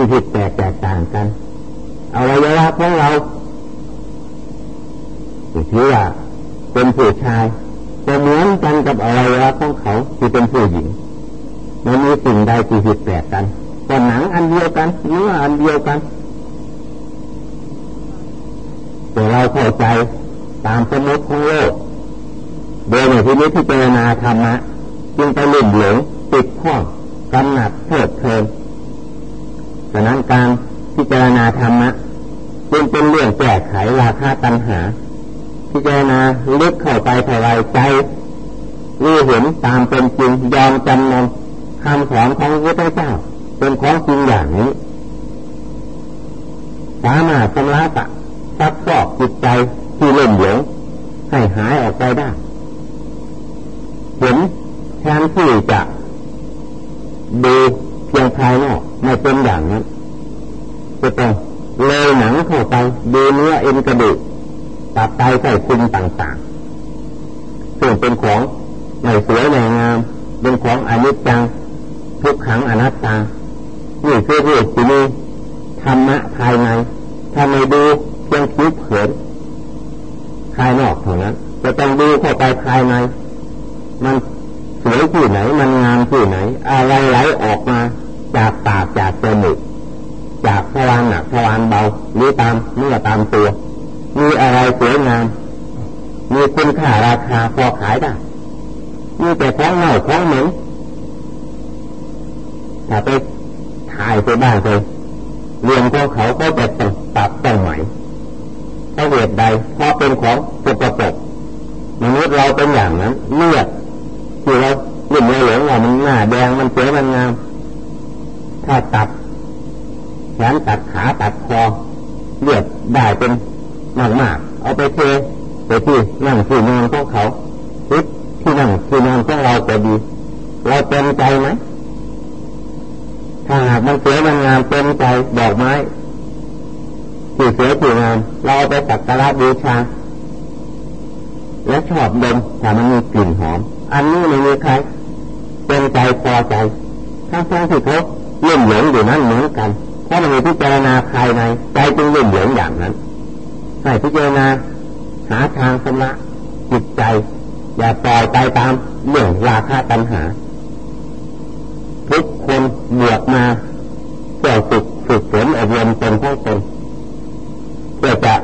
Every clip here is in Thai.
ที่ผิดแตกแตกต่างกันอวัยวะของเราถือว่าเป็นผู้ชายจะเหมือนกันกับอวัยวะของเขาที่เป็นผู้หญิงมันมีสิ่งใดที่ผิดแปลกกันก็หนังอันเดียวกันเนื้ออันเดียวกันแต่เราเข้าใจตามสมมติของโลกโดยในที่นี้ที่เจรณาธรรมะจึงไปลุ่มหลงติดข้องกำหนัดเพิดเพลิน ฉะนั้นการพิจารณาธรรมะจึงเป็นเรื่องแก้ไขราคาตัณหา พิจารณาลึกเข้าไปเท่าไรใจรู้เห็นตามเป็นจริงยอมจำนนคำสอนของพระพุทธเจ้า เป็นของจริงอย่างนี้สามารถชำระตะซักซอกจิตใจที่เล่นหลงให้หายออกไปได้เห็นแทนที่จะดูเพียงภายนอก เป็นอย่างนั้นจะต้องเลยหนังเข้าไปดูเนื้อเอ็นกระดูกตับไตไส้พุงต่างๆซึ่งเป็นของไม่สวยไม่งาม เป็นของอนิจจังทุกขังอนัตตานี่คือเรื่องที่มีธรรมะภายในถ้าไม่ดูเพียงคิดเผินภายนอกเท่านั้นจะต้องดูเข้าไปภายในมันสวยที่ไหน มันงามที่ไหน อะไรไหลออกมา จากปากจากจมูกจากทวาร หนักทวารเบาหรือตามเมื่อตามตัว มีอะไรสวยงาม มีคุณค่าราคาพอขายได้มีแต่ของเน่าของเหม็นถ้าไปถ่ายไปบ้านไปเรียนของเขาก็จะต้องปรับต้องใหม่เพราเหตุใดเพราะเป็นของสกปรกมนุษย์เราเป็นอย่างนั้นเลือดที่เราหลุ่มเหลืองเรามันหน้าแดงมันสวยมันงาม ถ้าตัด ขนตัดขาตัดคอเลือดได้เป็นมากมากเอาไปเทไปที่นั่งที่นอนของเขาทิศที่นั่งที่นอนของเราก็ดี เราเต็มใจไหมถ้าหากมันสวยมันงามเต็มใจดอกไม้ที่สวยที่งามเราไปสักการะบูชา และชอบดมถ้ามันมีกลิ่นหอม อันนี้ไม่มีใครเป็นใจพอใจถ้าฟังที่เขาเล่นหลงอยู่นั่นเหมือนกัน เพรามันมีพิจารณาภายในใจจึงเล่นหลงอย่างนั้นให้พิจารณาหาทางสมะจิตใจ อย่าปล่อยไปตามเรื่องราคาตัณหา ทุกคนบวกมาเพื่อฝึกฝึกฝนอบรมตนของตนเพื่อจะ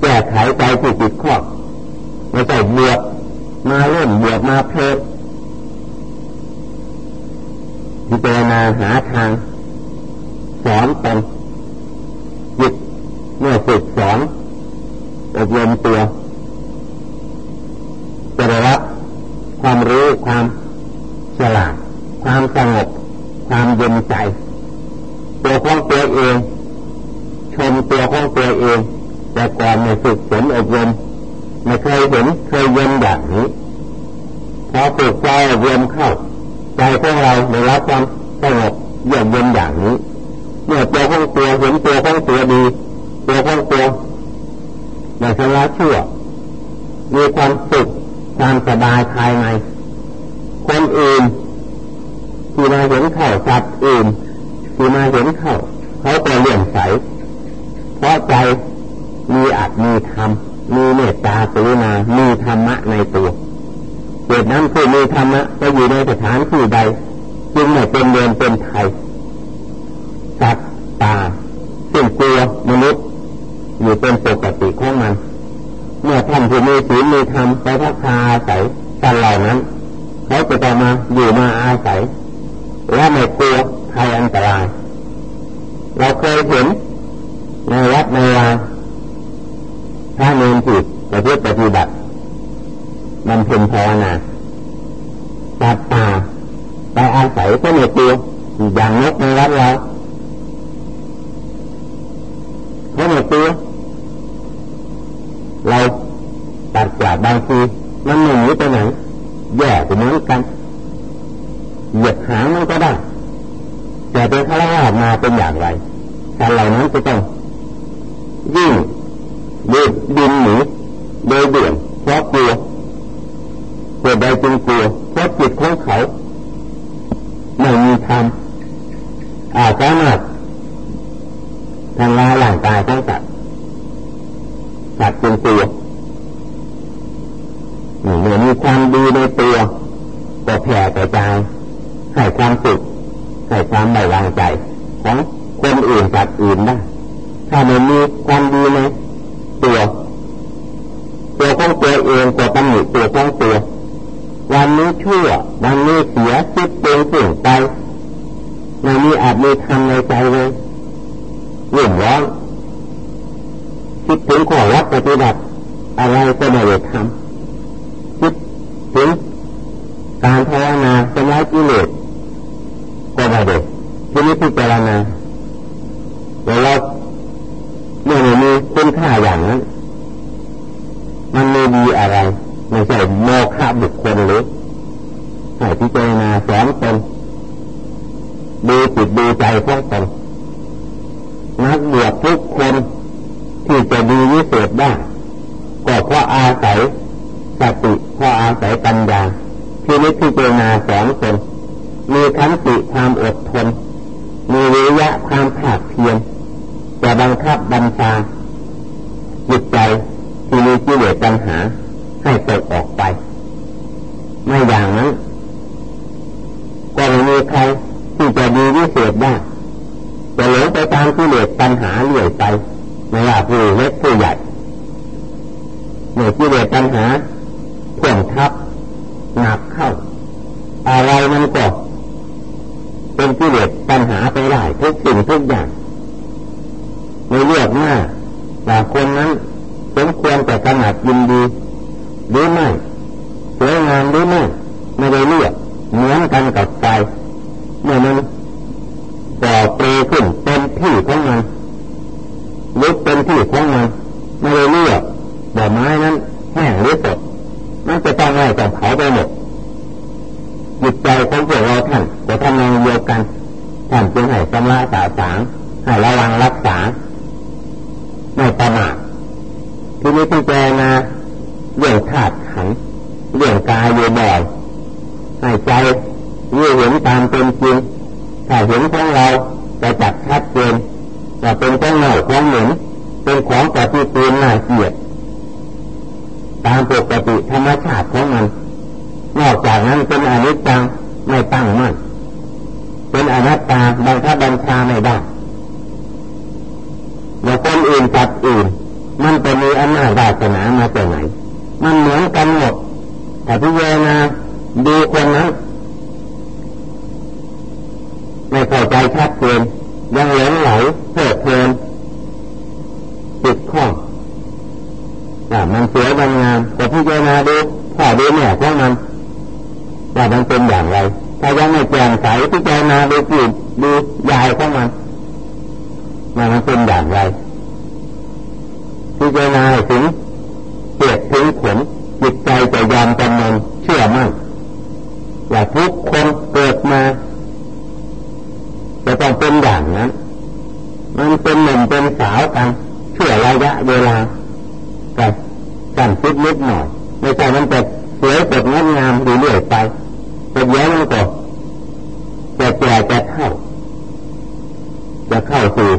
แก้ไขใจที่ติดข้อไม่ใช่บวกมาเล่นบวกมาเพลิดพิจารณาหาทาง อนตนจิตเมื่อฝึกสอนอบรมตัวจะได้รับความรู้ความฉลาดความสงบความเย็นใจ ตัวของตัวเอง ชมตัวของตัวเอง แต่ก่อนในฝึกฝนอบรมไม่เคยเห็นเคยเย็นแบบนี้พอฝึกใจอบรมเข้า ใจของเราได้รับความสงบเยือกเย็นอย่างนี้ เมื่อตัวของตัวเห็นตัวของตัวดี ตัวของตัวในสละชั่ว มีความสุขความสบายภายในคนอื่นที่มาเห็นเข้าสัตว์อื่นที่มาเห็นเข้าเขาก็เลื่อมใสเพราะใจ มีอัตมีธรรมมีเมตตากรุณา มีธรรมะในตัวเหตุนั้นคือมีธรรมะจะอยู่ในสถานที่ใด จึงไม่เป็นเดินเป็นไทย เราตัดกว่บางทีมันไม่หนีไปไหนแย่ไปเหมือนกันเหยียบหางมันก็ได้แต่เป็นข้าราชมาเป็นอย่างไรแต่เหล่านั้นก็ต้องยิ่งดินดินหนีโดยเดือดเพราะกลัวเกิดใดจึงกลัวเพราะจิตของเขาไม่มีธรรมอาจสามา องตัวเองตัวตัำหนิตัวของตัว วันนี้ชั่ว วันนี้เสียคิดเป็นเปลี่ยนไปในนี้อาจมีทำในใจเลยเรื่องร้อนคิดถึงขอรับปฏิบัติอะไรก็ไม่ได้ทำคิดถึงการภาวนาสมาธิเลสก็ไม่ได้ที่นี้พิจารณา อาศัยปัญญาที่นิพพิจารณาแสงส่วน งานหรือไม่ไม่ได้เลือกเหมือนกันกับันเป็นอนิจจังไม่ตั้งมั่นเป็นอนัตตาบังคับบัญชาไม่ได้เมื่คนอื่นตัดอื่น มันไปมีอำนาจวาสนามาจากไหน มันเหมือนกันหมดแต่พิจารณา คนเกิดมาจะต้องเป็นอย่างนั้นมันเป็นหนุ่มเป็นสาวกันเชื่อระยะเวลาแต่สั่นคิดนิดหน่อยไม่ใช่มันเกิดเสวยสดงดงามดูเรื่อยไปแต่เยอะมันก็จะแก่จะเท่าจะเข้าสู่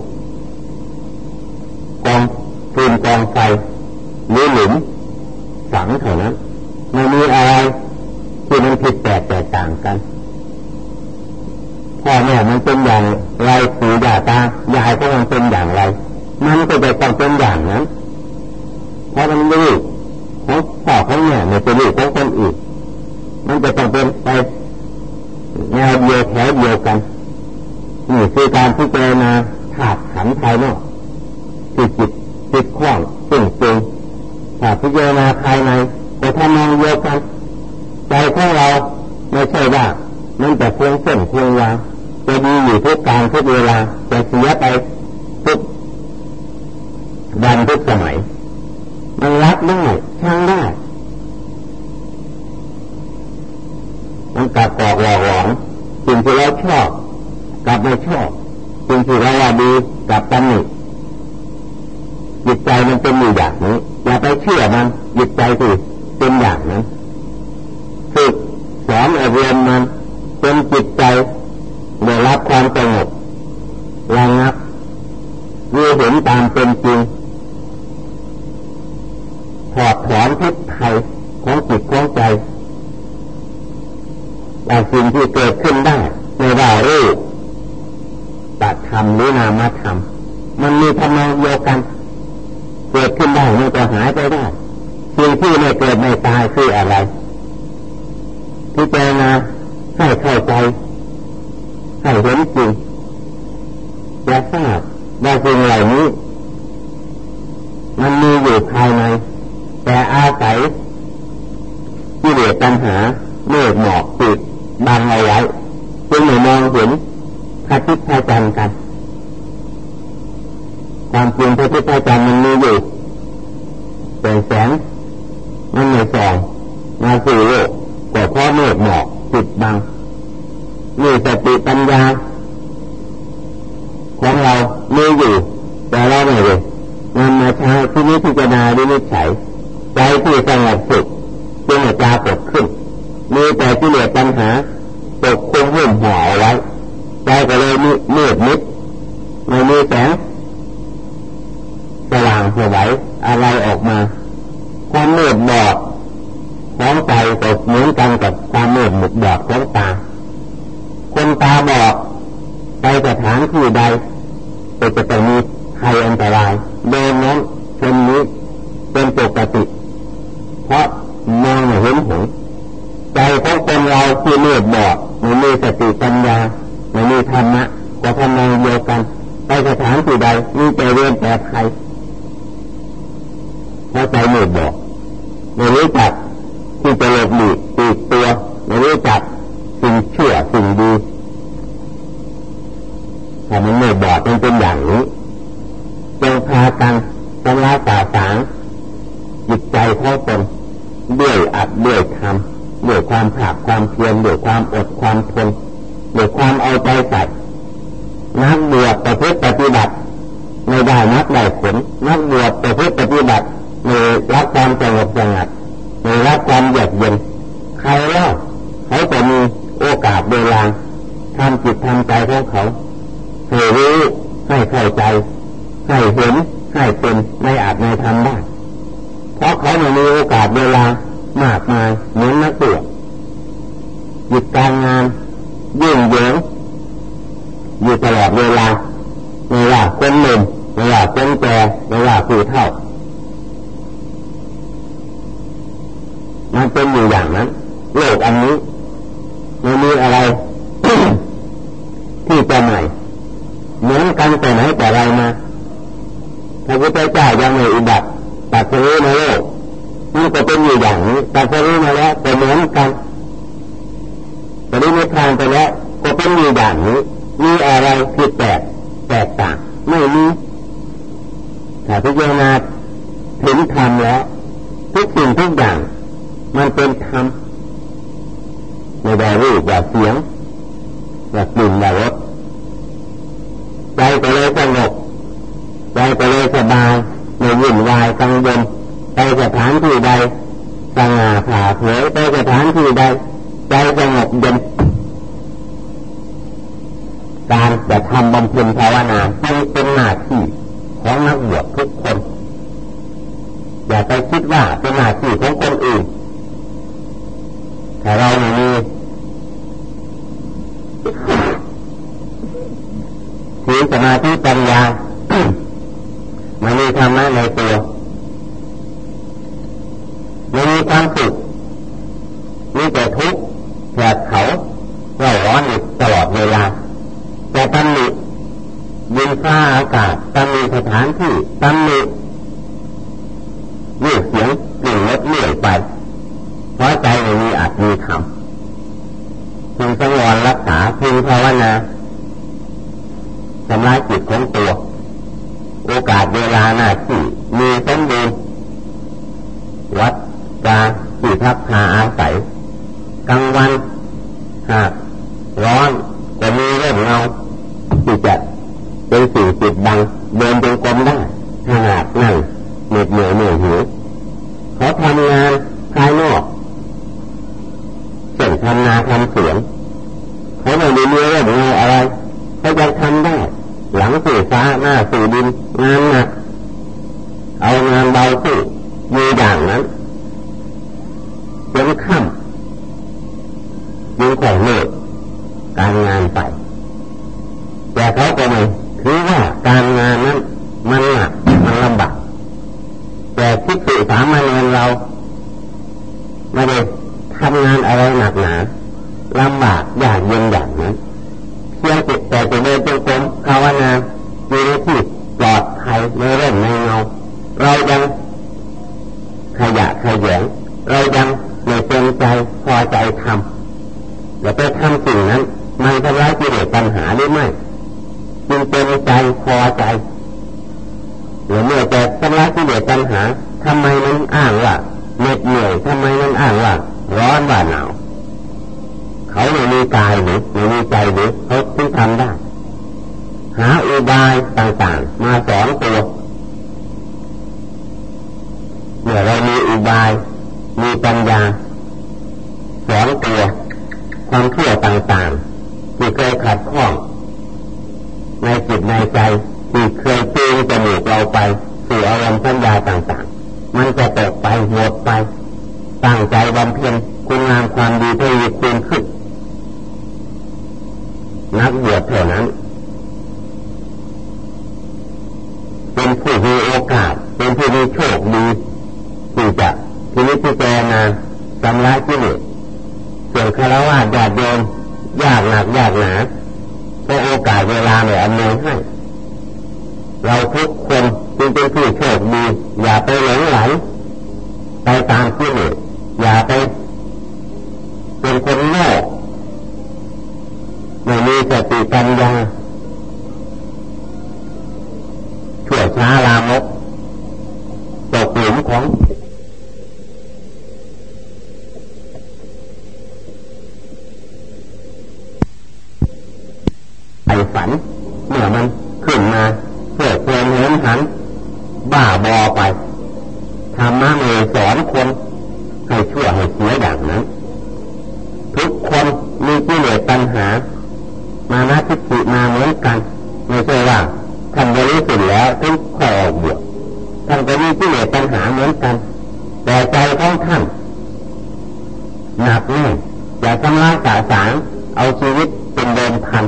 เดียวแถวเดียวกันนี่คือการพิจารณาธาตุขันภายนอกคือจิตจิตคล่องจึงจึงถ้าพิจารณาภายในแต่ทำนองเดียวกันใจของเราไม่ใช่ว่ามันจะยงเส้นเพียงวาจะดีอยู่ทุกการทุกเวลาจะเสียไปทุกวันทุกสมัยมันรับได้ช่างได้ ความสงบ จันทร์กัน ความจริงพระทิศพระจันทร์มันมีอยู่แต่แสงมันไม่ส่องมาสู่โลกก็เพราะเมฆหมอกปิดบังมีสติปัญญาของเรามีอยู่ แต่เราไม่เลยนำมาใช้ที่นี้พิจารณาดินิฉัยใจที่สงบสุขจึงจะปรากฏขึ้น มีแต่ที่เหลือปัญหาปกคลุมหุ่มห่อไว้ใจก็เลยมืดมิดไม่มีแสงสว่างสวัยอะไรออกมา ความมืดบอดของใจก็เหมือนกันกับความมืดหมุดบอดของตา คนตาบอดไปสถานที่ใด ก็จะต้องมีภัยอันตรายเดินนั้นเช่นนี้เป็นปกติ เพราะมองเห็นผลใจของคนเราที่มืดบอดไม่มีสติปัญญาไม่มีธรรมะก็ทำนองเดียวกันไปสถานที่ใดมีแต่เรื่องแต่ภัยเพราะใจเมืดบอดไม่รู้จักที่จะหลบหลีกตีตัวไม่รู้จักสิ่งชั่วสิ่งดีถ้ามันไม่บอดมันเป็นอย่างนี้จงพากันชำระสาสางจิตใจของตนด้วยอัดด้วยทำด้วยความผากความเพียรด้วยความอดความทนด้วยความเอาใจใส่นักบวชประพฤติปฏิบัติ ไม่ได้นักได้ผลนักบวชประพฤติปฏิบัติในรับความสงบสงัดในรับความเยือกเย็นใครเล่าเขาจะมีโอกาสเวลาทำจิตทำใจของเขาให้รู้ให้เข้าใจให้เห็นให้เป็นในอาจในทำได้เพราะเขาไม่มีโอกาสเวลามากมายเหมือนนักบวชหยุดการงานยุ่งเหยิงอยู่ตลอดเวลาไม่ว่าคนหนุ่ม ไม่ว่าคนแก่ไม่ว่าผู้เฒ่ามันเป็นอยู่อย่างนั้นโลกอันนี้ไม่มีอะไร ที่จะใหม่เหมือนกันแต่ไหนแต่ไรมาพระพุทธเจ้ายังไม่อุบัติตัดสู้ในโลกมันก็เป็นอยู่อย่างนี้ตัดสู้มาแล้วแต่เหมือนกันแต่ได้ไม่ทางไปแล้วก็เป็นอยู่อย่างนี้มีอะไรผิดแปลกแตกต่างไม่มี พิจารณาถึงธรรมแล้ว ทุกสิ่งทุกอย่าง มันเป็นธรรมไม่ได้รูปแบบเสียงแบบกลิ่นแบบรสใจก็เลยสงบใจก็เลยสบายไม่วุ่นวายกังวลไปสถานที่ใดสง่าผ่าเผยไปสถานที่ใดใจสงบเย็นการจะทำบำเพ็ญภาวนาจึงเป็นหน้าที่ของนักบวชทุกคน อย่าไปคิดว่าเป็นหน้าที่ของคนอื่นแต่เราไม่มีถือสมาธิปัญญามันมีธรรมะในตัวมันมีความสุขมีแต่ทุกข์แผดเขาเราร้อนอยู่ตลอดเวลา แต่ตำหนิยินฟ้าอากาศตำหนิสถานที่ตำหนิเรื่องเสียงกลิ่นรสเลื่อยไป เพราะใจไม่มีอาจมีธรรมพึงสังวรรักษาพึงภาวนาทำลายจิตของตัว โอกาสเวลาหน้าที่มีสมบูรณ์ วัดกาที่พักพาอาศัยกลางวันหากร้อนก็มีเรื่องเงาที่จะเป็นสิ่งปิดบังเดินจงกรมได้ถ้าหากนั่งเหน็ดเหนื่อยเหนื่อยหิวเขาทำงานภายนอกเช่นทำนาทำสวนเขาไม่มีเรื่องเงาอะไรเขายังทำได้ หลังสู่ฟ้าหน้าสู่ดินงานหนักเอางานเบาสู้มีอย่างนั้นจนค่ำยิงแข่งเลิกการงานไป แต่เขาก็ไม่ถือว่าการงานนั้นมันหนักมันลำบากแต่ที่สื่อสามัญ เราไม่ได้ทำงานอะไรหนักหนาลำบากอย่ากเย็นอย่างนั้นเพียงจิตแต่จะเดินจงกรมภาวนาอยู่ในที่ปลอดภัยในเรื่องในเงาเรายังขยะขยงเรายังไม่เต็มใจพอใจทำอย่าไปทำสิ่งนั้น มันทำร้ายกิเลสปัญหาหรือไม่จึงเต็มใจพอใจหรือเมื่อจะทำร้ายกิเลสปัญหา ทำไมนั้นอ้างว่าเหน็ดเหนื่อยทำไมนั้นอ้างว่าร้อนว่าหนาวเขาไม่มีกายหรือไม่มีใจหรือเขาถึงทำได้ หาอุบายต่างๆ มาสอนตัวเมื่อเรามีอุบาย มีปัญญาสอนตัวความเชื่อต่างๆที่เคยขัดข้องในจิตในใจที่เคยจูงจมูกเราไปสู่อารมณ์สัญญาต่างๆ มันจะตกไปหมดไป ตั้งใจบำเพ็ญคุณงามความดีทวีคูณขึ้น นักบวชเท่านั้น เป็นผู้มีโอกาส เป็นผู้มีโชคดีที่จะที่นิพพานาสำลักกิเลสส่วนคารวะญาติโยมยากหนักยากหนาเพราะโอกาสเวลาเนี่ยอำนวยให้เราทุก เป็นผู้โชคดีอย่าไปหลงไหลไปตามกิเลสอย่าไปเป็นคนโง่ไม่มีสติปัญญาชั่วช้าลามกตกหลุมของไอฝันเมื่อมันขึ้นมาเพื่อเพลินเหินหันบ้าบอไปธรรมะเมสอนคนให้ชั่วให้เสียอย่างนั้น ทุกคนมีกิเลสปัญหามานะทิฏฐิมาเหมือนกัน ไม่ใช่ว่าท่านบริสุทธิ์แล้วถึงค่อยออกบวชท่านก็มีที่เหลือปัญหาเหมือนกัน แต่ใจของท่านหนักแน่ อย่าทำลายสาสางเอาชีวิตเป็นเดิมพัน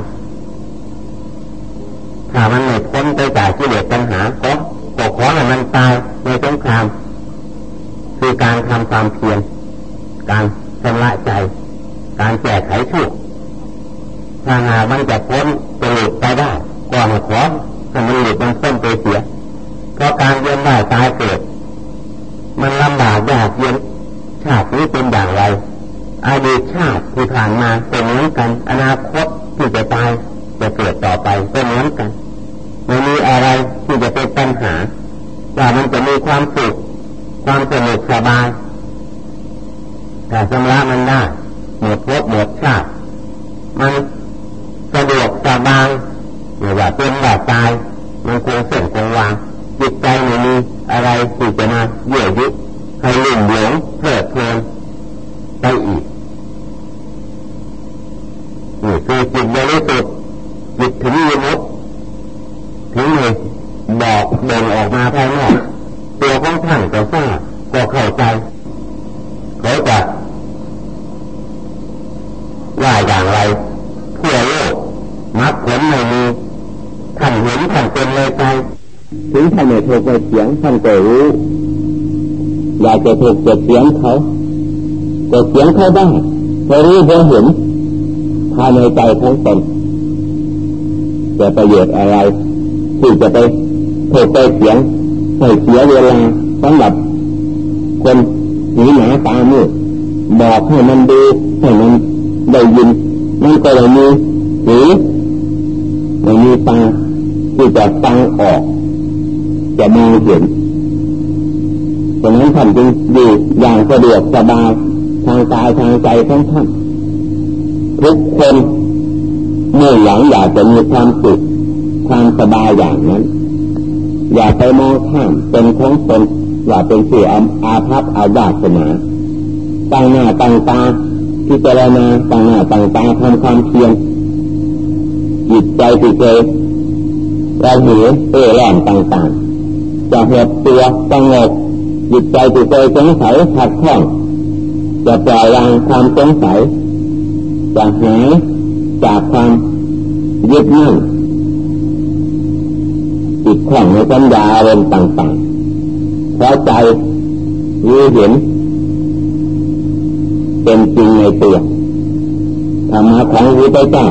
ถ้ามันไม่พ้นไปจากที่เหลือปัญหาก็ก็ขอให้มันตายในสงคราม คือการทำความเพียรการชำระใจ การแก้ไขทุกข์ถ้าหามันจะพ้นจะหลุดไปได้ก่อนขอให้มันหลุดมันพ้นไปเสีย เพราะการเวียนว่ายตายเกิด มันลำบากยากเย็นชาตินี้เป็นอย่างไร อดีตชาติที่ผ่านมาเป็นเหมือนกัน อนาคตที่จะตายจะเกิดต่อไปเป็นเหมือนกันไม่มีอะไรที่จะเป็นปัญหาว่ามันจะมีความสุขความสนุกสบายแต่ชำระมันได้หมดภพหมดชาติมันสะดวกสบายไม่ว่าเป็นว่าตาย มันคงเส้นคงวาง จิตใจไม่มีอะไรที่จะมาเยื่อยึให้ลุ่มหลงเพลิดเพลินไปอีกนี่คือจิตบริสุทธิ์จิตถึงยิมุตถึงเลยบอกเดินออกมาภายนอกตัวของท่านก็ทราบก็เข้าใจเขาจะว่าอย่างไรพื่อโลกมักผลไม่มีท่านเห็นท่านเป็นเลยไปถึงท่านไม่ถูกไปเสียงท่านก็รู้อยากจะถูกเจ็บเสียงเขาก็ เสียงเขาได้พอรู้พอเห็นภายในใจของตนจะประโยชน์อะไรที่จะไปถกไปเสียงให้เสียเวลาสำหรับคนหนีหนาตามืดบอกให้มันดูให้มันได้ยินมันก็เลยมีหูไม่มีตาที่จะฟังออก จะมองเห็นดังนั้นท่านจึงอยู่อย่างสะดวกสบาย ทางกายทางใจของท่านทุกคนเมื่อหลังอยากจะมีความสุขความสบายอย่างนั้น อย่าไปมองข้ามเป็นของตนอย่าเป็นเสียออาภัพอาวาสนาตั้งหน้าตั้งตาพิจารณาต่างหน้าต่างตาทำความเพียรจิตใจที่เคยเราหิวเออแรงต่างๆจะเหตุตัวสงบจิตใจจิตใจสงสัยขัดข้อง จะปล่อยวางความสงสัยจะหายจากความยึดมั่นจิตข้องในสัญญาอารมณ์ต่างๆเพราะใจรู้เห็น เป็นจริงในตัวธรรมะของพระพุทธเจ้า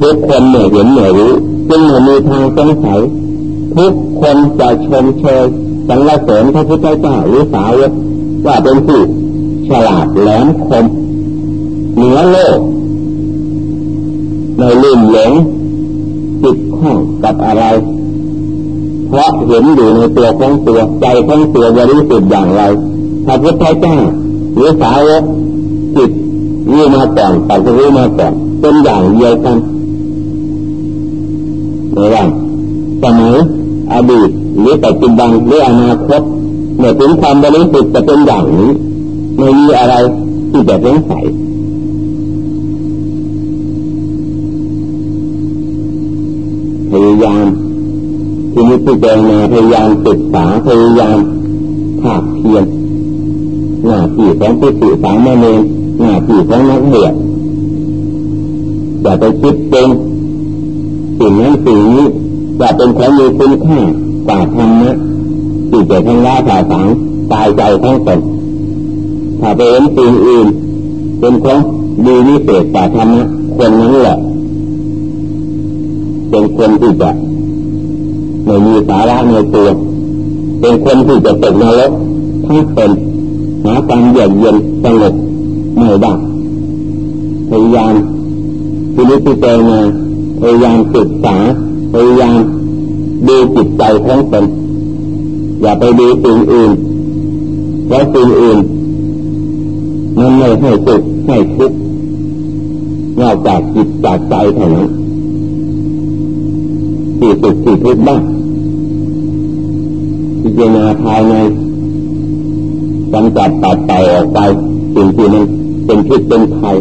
ทุกคนเหมื่อเห็นเหมื่อรู้จึงม่มีทางสงสัยทุกคนจะชมเชยสรรเสริญพระพุทธเจ้าหรือสาวก ว่าเป็นผู้ฉลาดแหลมคมเหนือโลกในลืมหลงจิตข้องกับอะไร เพราะเห็นอยู่ในตัวของตัวใจของตัวบริสุทธิ์อย่างไรพระพุทธเจ้าหรือสาวกจิตรู้มาก่อนปัจจุบันมาก่อนเป็นอย่างเดียวกันไม่ว่าสมัยอดีตหรือปัจจุบันหรืออนาคต เมื่อถึงความบริสุทธิ์จะเป็นอย่างนี้ไม่มีอะไรที่จะสงสัยพยายามที่นี้ที่เจมาพยายามศึกษาพยายามภาคเพียรหน้าที่ของผู้สื่อสารมาเองหน้าที่ของนักเรียนอย่าไปคิดเป็นสิ่งนั้นสิ่งนี้จะเป็นของมีคุณค่ากว่าธรรมะ ที่จะทั้งละผ่าสังตายใจทั้งตนถ้าไปเห็นสิ่งอื่นเป็นของดีนิเศษกว่าธรรมะคนนั้นแหละเป็นคนที่จะไม่มีสาระในตัว เป็นคนที่จะตกนรกทั้งเป็นหาความเยือกเย็นสงบไม่ได้พยายามทีนี้ที่เจมาพยายามศึกษาพยายามดูจิตใจของตน อย่าไปดูสิ่งอื่นเพราะสิ่งอื่นมันไม่ให้สุขให้ทุกข์นอกจากจิตจากใจเท่านั้นที่สุขที่ทุกข์บ้างพิจารณาภายในกำจัดปัดเป่าออกไปสิ่งที่มันเป็นพิษเป็นภัย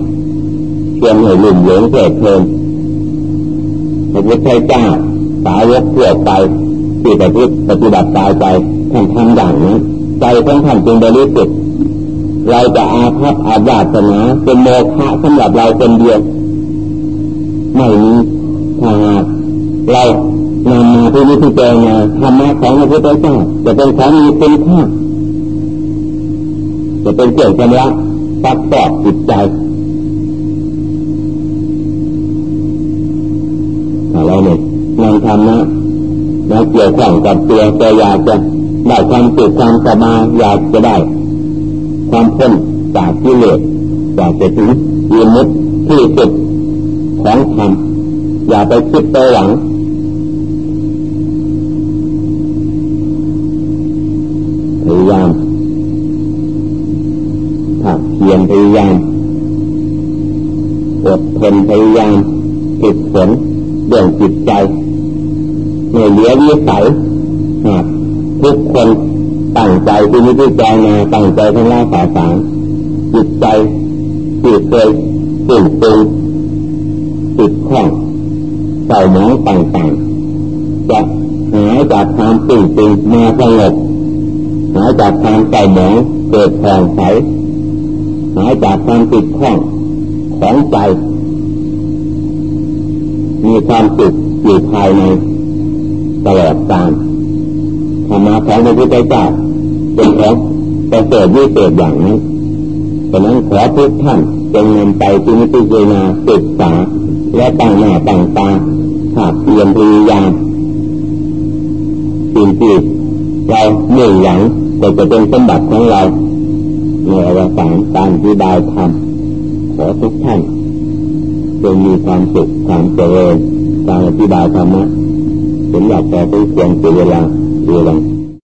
เชื่อมให้ลุ่มหลงเพลิดเพลินพระพุทธเจ้าสาวกเพื่อไปที่ปฏิปฏิบัติตายใจ ท่านทำอย่างนี้ ใจของท่านจึงบริสุทธิ์เราจะอาภัพอาญาสนาเป็นโมฆะสำหรับเราเป็นเดียวไม่มีถ้าหากเรานำมาที่นี้ที่เจอมาธรรมะของพระพุทธเจ้าจะเป็นของมีคุณค่าจะเป็นเครื่องชำระซักฟอกจิตใจเราเนี่ยนำธรรมะมาเกี่ยวข้องกับตัวแต่อยากจะ ได้ความสุขความสบายอยากจะได้ ความพ้นจากกิเลสอยากจะถึงยืนมุดที่สุดของธรรมอย่าไปคิดไปหลังพยายามถักเพียนพยายามอดทนพยายามฝึกฝนเรื่องจิตใจไม่เหลือวิสัยหาก ทุกคนตั้งใจที่นี้ที่ใจมาตั้งใจทั้งล่าสาสารจิตใจที่เคยตื่นตื่นติดข้องเศร้าหมองต่างๆจะหายจากความตื่นตื่นมาสงบหายจากความเศร้าหมองเกิดผ่องใสหายจากความติดข้องของใจ มีความสุขอยู่ภายในตลอดกาล รรมะของพระพุทธเจ้าเป็นของประเสริฐวิเศษอย่างนี้ฉะนั้นขอทุกท่านจงนำไปที่นิพพานาศึกษา และตั้งหน้าตั้งตาหากเตรียมพยายามสิ่งที่เราเมื่อหลังก็จะเป็นสมบัติของเราในอวสานการที่ได้ทำขอทุกท่านจงมีความสุขความเจริญการอธิบายธรรมะเป็นหลักแต่เป็นควรเสียเวลา เวลา